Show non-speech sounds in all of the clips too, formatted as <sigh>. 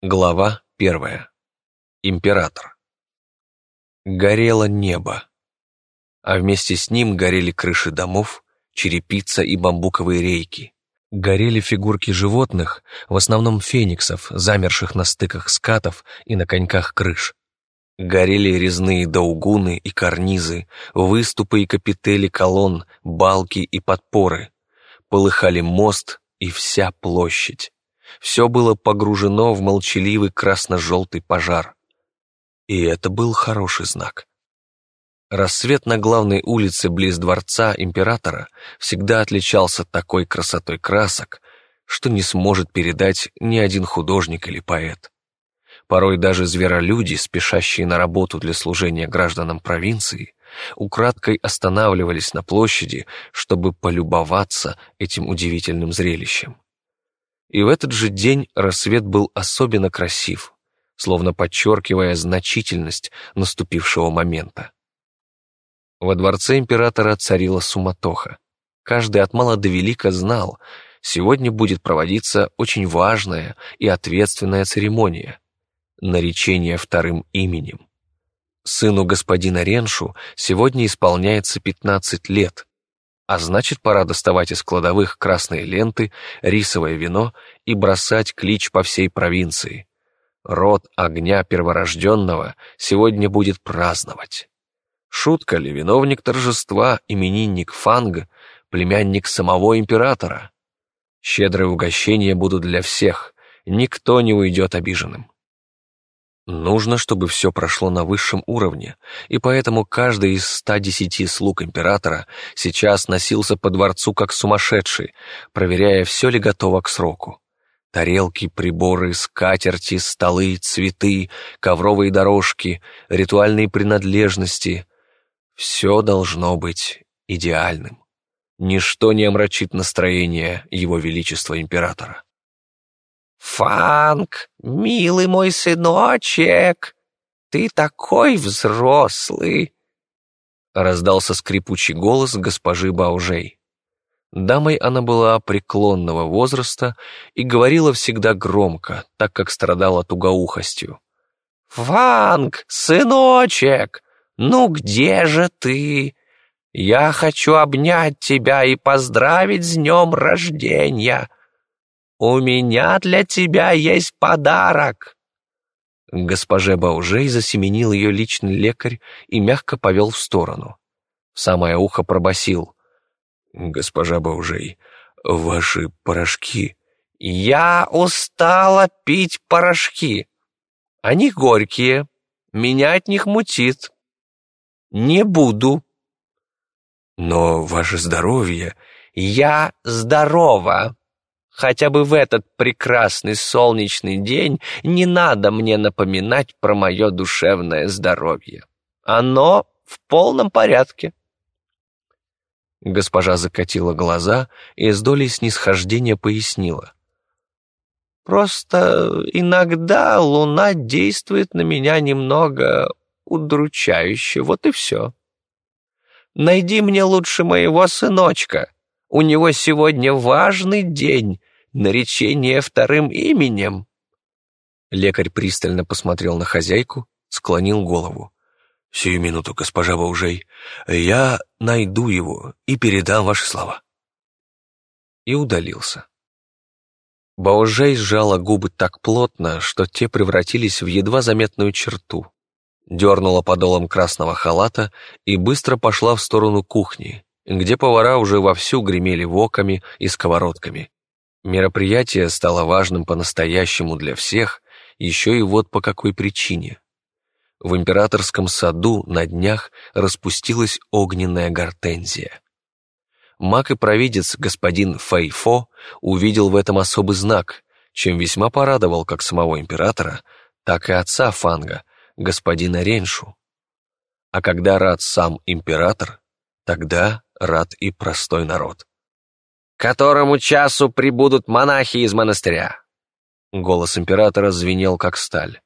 Глава первая. Император. Горело небо, а вместе с ним горели крыши домов, черепица и бамбуковые рейки. Горели фигурки животных, в основном фениксов, замерших на стыках скатов и на коньках крыш. Горели резные даугуны и карнизы, выступы и капители колонн, балки и подпоры. Полыхали мост и вся площадь. Все было погружено в молчаливый красно-желтый пожар. И это был хороший знак. Рассвет на главной улице близ дворца императора всегда отличался такой красотой красок, что не сможет передать ни один художник или поэт. Порой даже зверолюди, спешащие на работу для служения гражданам провинции, украдкой останавливались на площади, чтобы полюбоваться этим удивительным зрелищем. И в этот же день рассвет был особенно красив, словно подчеркивая значительность наступившего момента. Во дворце императора царила суматоха. Каждый от мала до велика знал, сегодня будет проводиться очень важная и ответственная церемония — наречение вторым именем. Сыну господина Реншу сегодня исполняется 15 лет, а значит, пора доставать из кладовых красные ленты, рисовое вино и бросать клич по всей провинции. Род огня перворожденного сегодня будет праздновать. Шутка ли, виновник торжества, именинник Фанг, племянник самого императора? Щедрые угощения будут для всех, никто не уйдет обиженным. Нужно, чтобы все прошло на высшем уровне, и поэтому каждый из 110 слуг императора сейчас носился по дворцу как сумасшедший, проверяя, все ли готово к сроку. Тарелки, приборы, скатерти, столы, цветы, ковровые дорожки, ритуальные принадлежности — все должно быть идеальным. Ничто не омрачит настроение его величества императора. «Фанк, милый мой сыночек, ты такой взрослый!» Раздался скрипучий голос госпожи Баужей. Дамой она была преклонного возраста и говорила всегда громко, так как страдала тугоухостью. «Фанк, сыночек, ну где же ты? Я хочу обнять тебя и поздравить с днем рождения!» «У меня для тебя есть подарок!» Госпоже Баужей засеменил ее личный лекарь и мягко повел в сторону. Самое ухо пробасил: «Госпожа Баужей, ваши порошки...» «Я устала пить порошки. Они горькие, меня от них мутит. Не буду». «Но ваше здоровье...» «Я здорова!» Хотя бы в этот прекрасный солнечный день не надо мне напоминать про мое душевное здоровье. Оно в полном порядке. Госпожа закатила глаза и с долей снисхождения пояснила. «Просто иногда луна действует на меня немного удручающе, вот и все. Найди мне лучше моего сыночка. У него сегодня важный день, наречение вторым именем». Лекарь пристально посмотрел на хозяйку, склонил голову. «Сию минуту, госпожа Баужей, я найду его и передам ваши слова». И удалился. Баужей сжала губы так плотно, что те превратились в едва заметную черту. Дернула подолом красного халата и быстро пошла в сторону кухни, где повара уже вовсю гремели воками и сковородками. Мероприятие стало важным по-настоящему для всех, еще и вот по какой причине. В императорском саду на днях распустилась огненная гортензия. Маг и провидец господин Фэйфо увидел в этом особый знак, чем весьма порадовал как самого императора, так и отца Фанга, господина Реншу. А когда рад сам император, тогда рад и простой народ которому часу прибудут монахи из монастыря». Голос императора звенел, как сталь.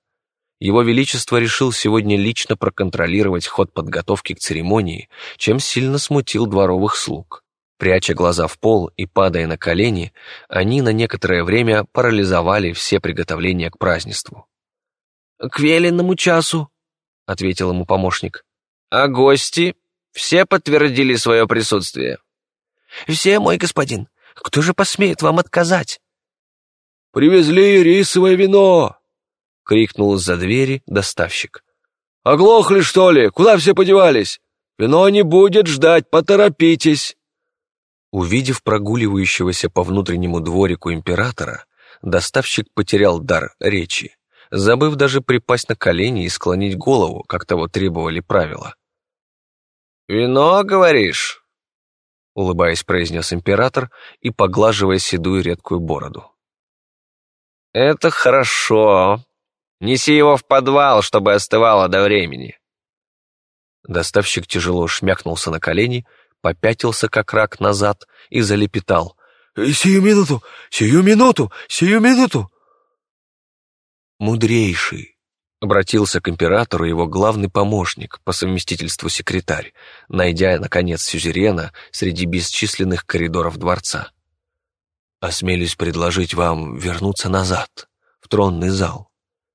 Его Величество решил сегодня лично проконтролировать ход подготовки к церемонии, чем сильно смутил дворовых слуг. Пряча глаза в пол и падая на колени, они на некоторое время парализовали все приготовления к празднеству. «К веленному часу», — ответил ему помощник. «А гости все подтвердили свое присутствие?» «Все, мой господин. Кто же посмеет вам отказать?» «Привезли рисовое вино!» — крикнул из-за двери доставщик. «Оглохли, что ли? Куда все подевались? Вино не будет ждать, поторопитесь!» Увидев прогуливающегося по внутреннему дворику императора, доставщик потерял дар речи, забыв даже припасть на колени и склонить голову, как того требовали правила. «Вино, говоришь?» — улыбаясь, произнес император и поглаживая седую редкую бороду. «Это хорошо. Неси его в подвал, чтобы остывало до времени». Доставщик тяжело шмякнулся на колени, попятился как рак назад и залепетал. «Сию минуту! Сию минуту! Сию минуту!» «Мудрейший!» — обратился к императору его главный помощник, по совместительству секретарь, найдя, наконец, сюзерена среди бесчисленных коридоров дворца. «Осмелюсь предложить вам вернуться назад, в тронный зал.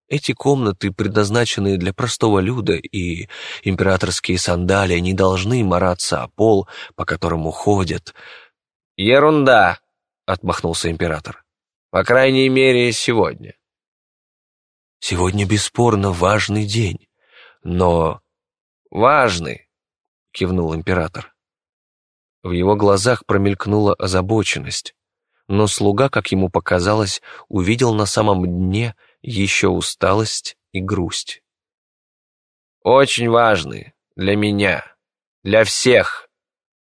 Эти комнаты предназначены для простого люда, и императорские сандалии не должны мараться о пол, по которому ходят». «Ерунда!» — отмахнулся император. «По крайней мере, сегодня». «Сегодня бесспорно важный день, но...» «Важный!» — кивнул император. В его глазах промелькнула озабоченность, но слуга, как ему показалось, увидел на самом дне еще усталость и грусть. «Очень важный для меня, для всех.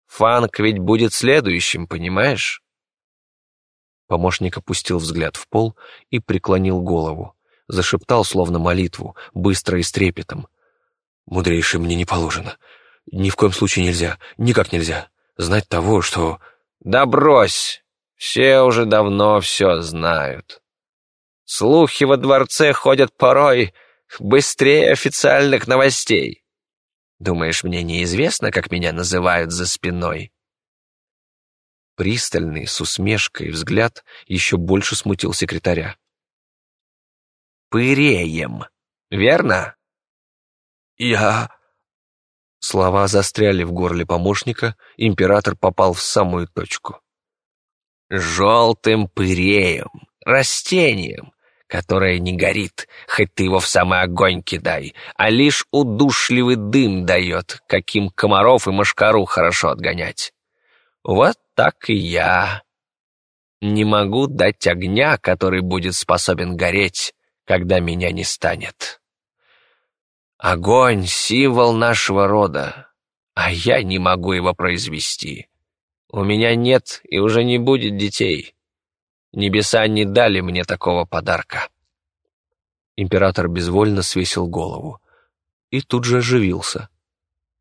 Фанк ведь будет следующим, понимаешь?» Помощник опустил взгляд в пол и преклонил голову, зашептал словно молитву, быстро и с трепетом. «Мудрейший мне не положено. Ни в коем случае нельзя, никак нельзя. Знать того, что...» «Да брось! Все уже давно все знают. Слухи во дворце ходят порой быстрее официальных новостей. Думаешь, мне неизвестно, как меня называют за спиной?» Пристальный, с усмешкой взгляд еще больше смутил секретаря. «Пыреем, верно?» «Я...» Слова застряли в горле помощника, император попал в самую точку. «Желтым пыреем, растением, которое не горит, хоть ты его в самый огонь кидай, а лишь удушливый дым дает, каким комаров и мошкару хорошо отгонять. Вот так и я. Не могу дать огня, который будет способен гореть, когда меня не станет. Огонь — символ нашего рода, а я не могу его произвести. У меня нет и уже не будет детей. Небеса не дали мне такого подарка. Император безвольно свесил голову и тут же оживился.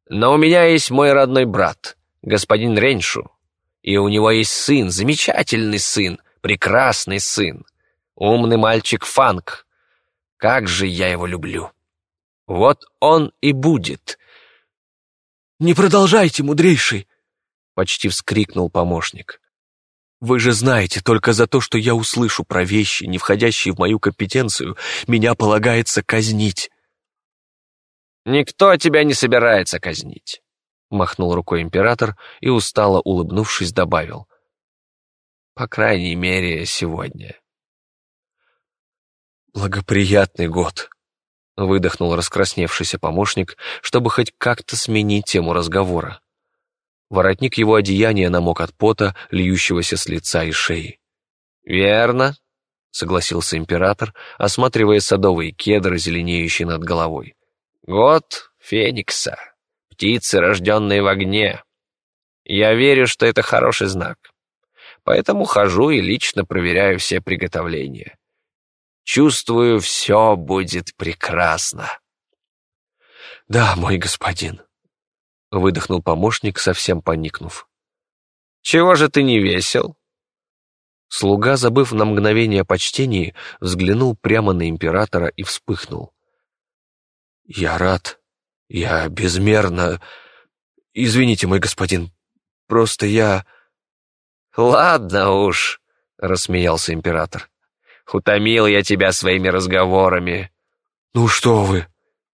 Но у меня есть мой родной брат, господин Реншу, и у него есть сын, замечательный сын, прекрасный сын, умный мальчик Фанк. Как же я его люблю. Вот он и будет. «Не продолжайте, мудрейший!» — почти вскрикнул помощник. Вы же знаете, только за то, что я услышу про вещи, не входящие в мою компетенцию, меня полагается казнить». «Никто тебя не собирается казнить», — махнул рукой император и, устало улыбнувшись, добавил. «По крайней мере, сегодня». «Благоприятный год», — выдохнул раскрасневшийся помощник, чтобы хоть как-то сменить тему разговора. Воротник его одеяния намок от пота, льющегося с лица и шеи. «Верно», — согласился император, осматривая садовые кедры, зеленеющие над головой. «Год Феникса, птицы, рожденные в огне. Я верю, что это хороший знак. Поэтому хожу и лично проверяю все приготовления. Чувствую, все будет прекрасно». «Да, мой господин», выдохнул помощник, совсем поникнув. «Чего же ты не весел?» Слуга, забыв на мгновение о почтении, взглянул прямо на императора и вспыхнул. «Я рад. Я безмерно... Извините, мой господин. Просто я...» «Ладно уж», — рассмеялся император. «Утомил я тебя своими разговорами». «Ну что вы!»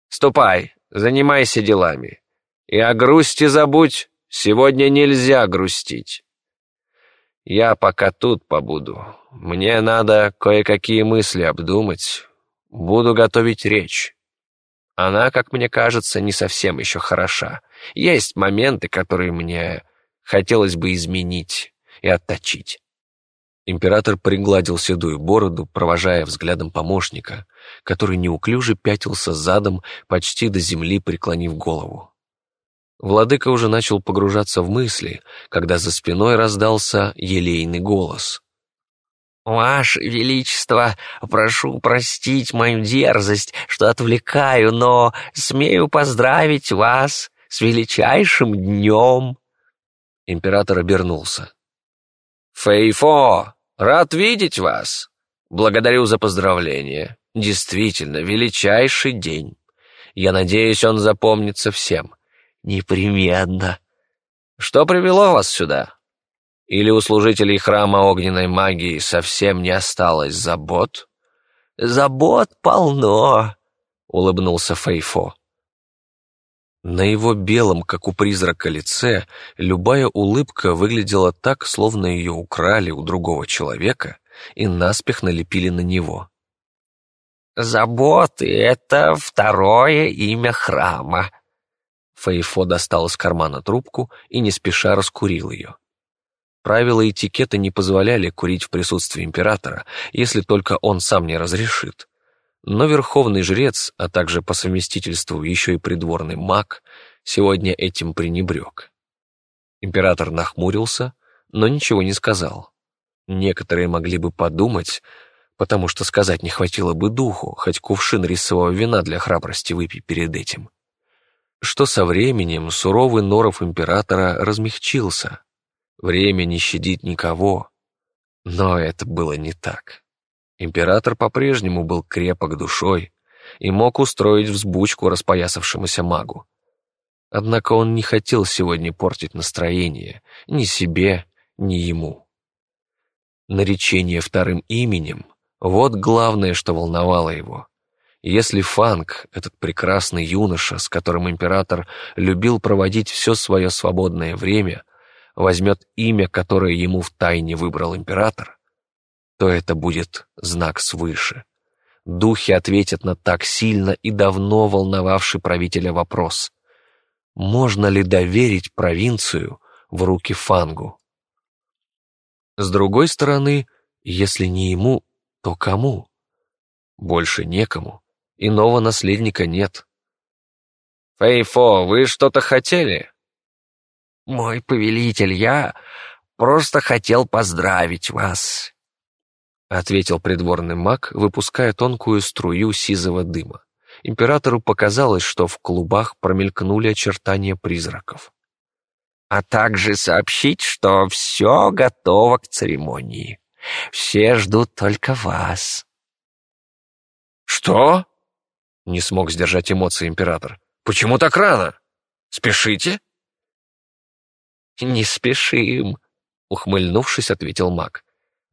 «Ступай, занимайся делами. И о грусти забудь, сегодня нельзя грустить. Я пока тут побуду. Мне надо кое-какие мысли обдумать. Буду готовить речь. Она, как мне кажется, не совсем еще хороша. Есть моменты, которые мне хотелось бы изменить и отточить. Император пригладил седую бороду, провожая взглядом помощника, который неуклюже пятился задом, почти до земли преклонив голову. Владыка уже начал погружаться в мысли, когда за спиной раздался елейный голос. «Ваше Величество, прошу простить мою дерзость, что отвлекаю, но смею поздравить вас с величайшим днем!» Император обернулся. «Фейфо, рад видеть вас! Благодарю за поздравление. Действительно, величайший день. Я надеюсь, он запомнится всем. Непременно. Что привело вас сюда? Или у служителей храма огненной магии совсем не осталось забот? Забот полно, улыбнулся Фейфо. На его белом, как у призрака, лице любая улыбка выглядела так, словно ее украли у другого человека и наспех налепили на него. «Заботы — это второе имя храма», Фейфо достал из кармана трубку и не спеша раскурил ее. Правила этикета не позволяли курить в присутствии императора, если только он сам не разрешит. Но верховный жрец, а также по совместительству еще и придворный маг, сегодня этим пренебрег. Император нахмурился, но ничего не сказал. Некоторые могли бы подумать, потому что сказать не хватило бы духу, хоть кувшин рисового вина для храбрости выпей перед этим что со временем суровый норов императора размягчился. Время не щадит никого. Но это было не так. Император по-прежнему был крепок душой и мог устроить взбучку распоясавшемуся магу. Однако он не хотел сегодня портить настроение ни себе, ни ему. Наречение вторым именем — вот главное, что волновало его. Если Фанг, этот прекрасный юноша, с которым император любил проводить все свое свободное время, возьмет имя, которое ему втайне выбрал император, то это будет знак свыше. Духи ответят на так сильно и давно волновавший правителя вопрос. Можно ли доверить провинцию в руки Фангу? С другой стороны, если не ему, то кому? Больше некому. Иного наследника нет. «Фейфо, вы что-то хотели?» «Мой повелитель, я просто хотел поздравить вас», — ответил придворный маг, выпуская тонкую струю сизого дыма. Императору показалось, что в клубах промелькнули очертания призраков. «А также сообщить, что все готово к церемонии. Все ждут только вас». «Что?» Не смог сдержать эмоции император. «Почему так рано? Спешите?» «Не спешим», — ухмыльнувшись, ответил маг.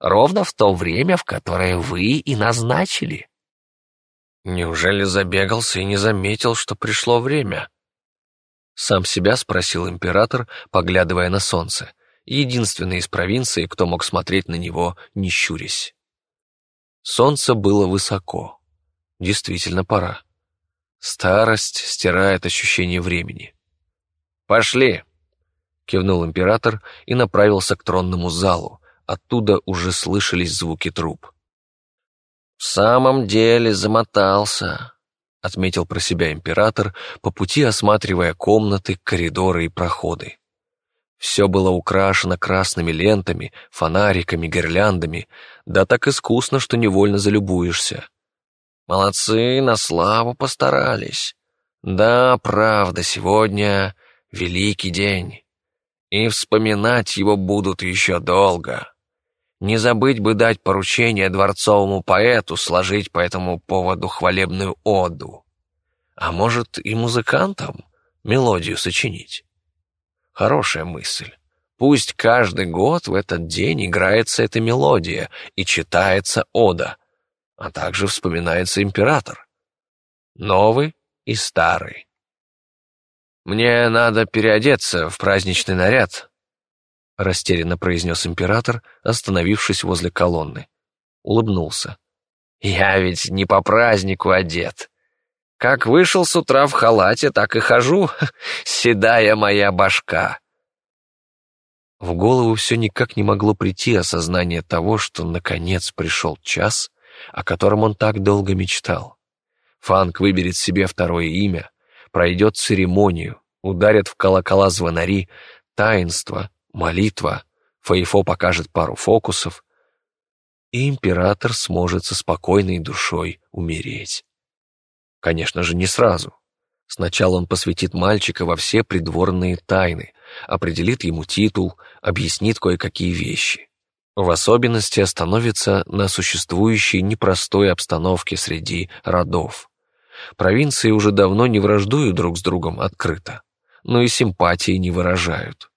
«Ровно в то время, в которое вы и назначили». «Неужели забегался и не заметил, что пришло время?» Сам себя спросил император, поглядывая на солнце, единственный из провинции, кто мог смотреть на него, не щурясь. Солнце было высоко. Действительно пора. Старость стирает ощущение времени. «Пошли!» — кивнул император и направился к тронному залу. Оттуда уже слышались звуки труб. «В самом деле замотался», — отметил про себя император, по пути осматривая комнаты, коридоры и проходы. Все было украшено красными лентами, фонариками, гирляндами, да так искусно, что невольно залюбуешься. Молодцы, на славу постарались. Да, правда, сегодня великий день. И вспоминать его будут еще долго. Не забыть бы дать поручение дворцовому поэту сложить по этому поводу хвалебную оду. А может, и музыкантам мелодию сочинить. Хорошая мысль. Пусть каждый год в этот день играется эта мелодия и читается ода, а также вспоминается император. Новый и старый. «Мне надо переодеться в праздничный наряд», — растерянно произнес император, остановившись возле колонны. Улыбнулся. «Я ведь не по празднику одет. Как вышел с утра в халате, так и хожу, <laughs> седая моя башка». В голову все никак не могло прийти осознание того, что наконец пришел час, о котором он так долго мечтал. Фанк выберет себе второе имя, пройдет церемонию, ударят в колокола звонари, таинство, молитва, Фаифо покажет пару фокусов, и император сможет со спокойной душой умереть. Конечно же, не сразу. Сначала он посвятит мальчика во все придворные тайны, определит ему титул, объяснит кое-какие вещи. В особенности остановится на существующей непростой обстановке среди родов. Провинции уже давно не враждуют друг с другом открыто, но и симпатии не выражают.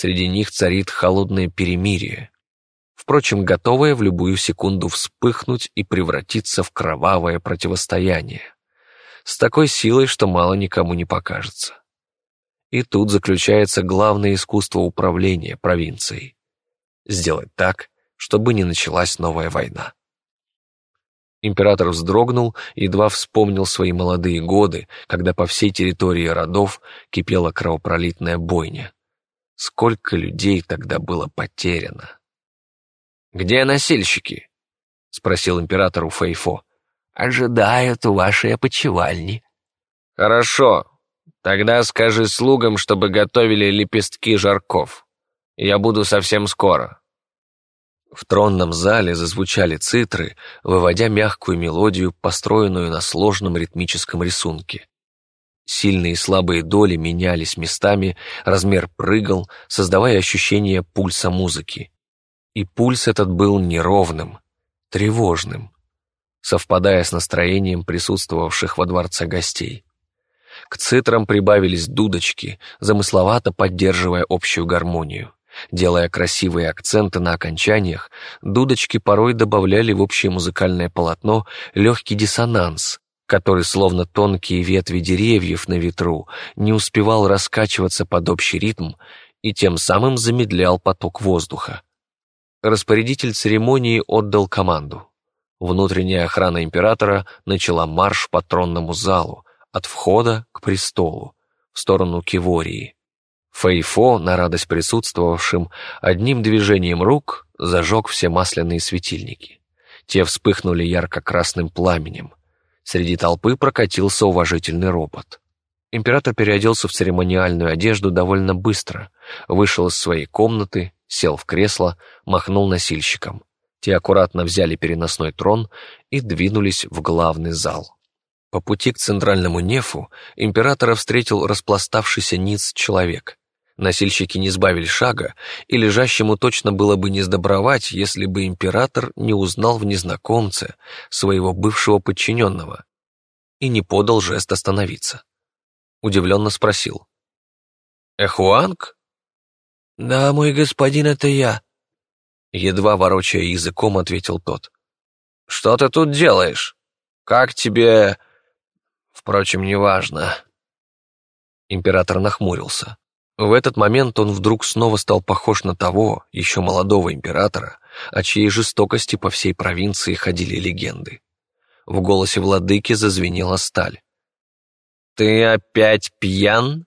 Среди них царит холодное перемирие, впрочем, готовое в любую секунду вспыхнуть и превратиться в кровавое противостояние с такой силой, что мало никому не покажется. И тут заключается главное искусство управления провинцией. Сделать так, чтобы не началась новая война. Император вздрогнул едва вспомнил свои молодые годы, когда по всей территории родов кипела кровопролитная бойня. Сколько людей тогда было потеряно. «Где носильщики?» — спросил император у Фейфо ожидают у вашей опочивальни». «Хорошо. Тогда скажи слугам, чтобы готовили лепестки жарков. Я буду совсем скоро». В тронном зале зазвучали цитры, выводя мягкую мелодию, построенную на сложном ритмическом рисунке. Сильные и слабые доли менялись местами, размер прыгал, создавая ощущение пульса музыки. И пульс этот был неровным, тревожным совпадая с настроением присутствовавших во дворце гостей. К цитрам прибавились дудочки, замысловато поддерживая общую гармонию. Делая красивые акценты на окончаниях, дудочки порой добавляли в общее музыкальное полотно легкий диссонанс, который, словно тонкие ветви деревьев на ветру, не успевал раскачиваться под общий ритм и тем самым замедлял поток воздуха. Распорядитель церемонии отдал команду. Внутренняя охрана императора начала марш по тронному залу, от входа к престолу, в сторону Кивории. Фейфо, на радость присутствовавшим, одним движением рук зажег все масляные светильники. Те вспыхнули ярко-красным пламенем. Среди толпы прокатился уважительный робот. Император переоделся в церемониальную одежду довольно быстро, вышел из своей комнаты, сел в кресло, махнул носильщиком. Те аккуратно взяли переносной трон и двинулись в главный зал. По пути к центральному нефу императора встретил распластавшийся ниц человек. Носильщики не сбавили шага, и лежащему точно было бы не сдобровать, если бы император не узнал в незнакомце своего бывшего подчиненного и не подал жест остановиться. Удивленно спросил. «Эхуанг?» «Да, мой господин, это я», Едва ворочая языком, ответил тот. «Что ты тут делаешь? Как тебе...» «Впрочем, неважно». Император нахмурился. В этот момент он вдруг снова стал похож на того, еще молодого императора, о чьей жестокости по всей провинции ходили легенды. В голосе владыки зазвенела сталь. «Ты опять пьян?»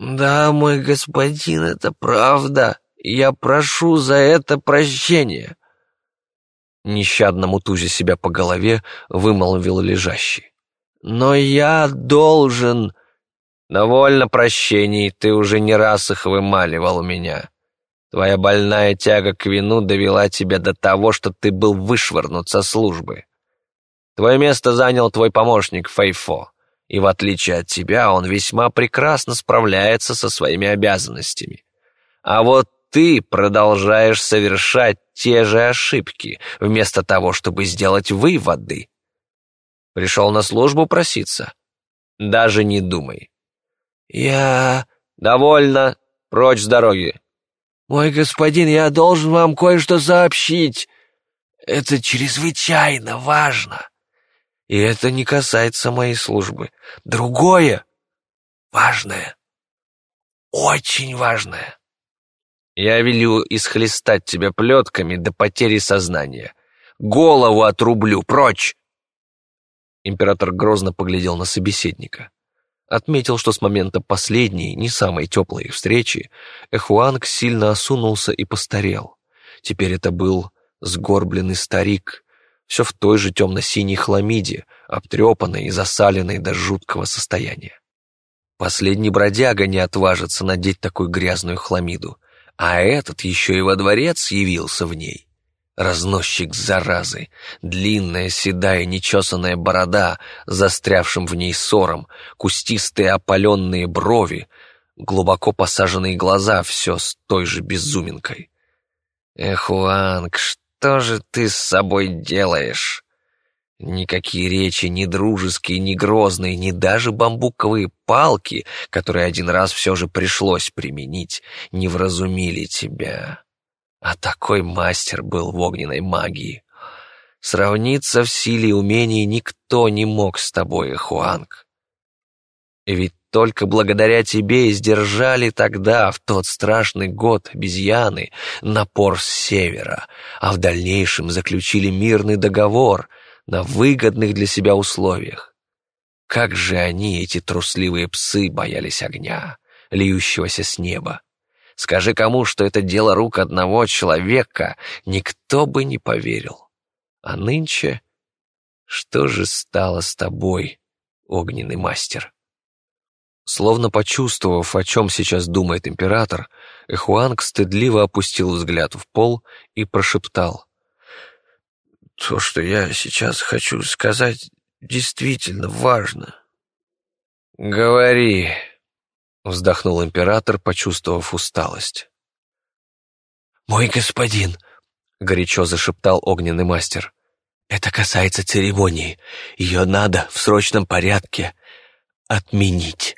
«Да, мой господин, это правда», я прошу за это прощения!» Нещадно мутузя себя по голове, вымолвил лежащий. «Но я должен...» «Довольно прощений, ты уже не раз их вымаливал у меня. Твоя больная тяга к вину довела тебя до того, что ты был вышвырнут со службы. Твое место занял твой помощник Фейфо, и в отличие от тебя он весьма прекрасно справляется со своими обязанностями. А вот ты продолжаешь совершать те же ошибки, вместо того, чтобы сделать выводы. Пришел на службу проситься? Даже не думай. Я... Довольно. Прочь с дороги. «Мой господин, я должен вам кое-что сообщить. Это чрезвычайно важно. И это не касается моей службы. Другое важное, очень важное. Я велю исхлестать тебя плетками до потери сознания. Голову отрублю, прочь!» Император грозно поглядел на собеседника. Отметил, что с момента последней, не самой теплой встречи, Эхуанг сильно осунулся и постарел. Теперь это был сгорбленный старик, все в той же темно-синей хламиде, обтрепанной и засаленной до жуткого состояния. Последний бродяга не отважится надеть такую грязную хламиду, а этот еще и во дворец явился в ней. Разносчик заразы, длинная седая нечесанная борода, застрявшим в ней ссором, кустистые опаленные брови, глубоко посаженные глаза, все с той же безуминкой. «Эх, Уанг, что же ты с собой делаешь?» Никакие речи, ни дружеские, ни грозные, ни даже бамбуковые палки, которые один раз все же пришлось применить, не вразумили тебя. А такой мастер был в огненной магии. Сравниться в силе и умении никто не мог с тобой, Хуанг. Ведь только благодаря тебе сдержали тогда, в тот страшный год, обезьяны, напор с севера, а в дальнейшем заключили мирный договор на выгодных для себя условиях. Как же они, эти трусливые псы, боялись огня, льющегося с неба. Скажи кому, что это дело рук одного человека, никто бы не поверил. А нынче что же стало с тобой, огненный мастер? Словно почувствовав, о чем сейчас думает император, Эхуанг стыдливо опустил взгляд в пол и прошептал. «То, что я сейчас хочу сказать, действительно важно». «Говори», Вздохнул император, почувствовав усталость. «Мой господин!» — горячо зашептал огненный мастер. «Это касается церемонии. Ее надо в срочном порядке отменить».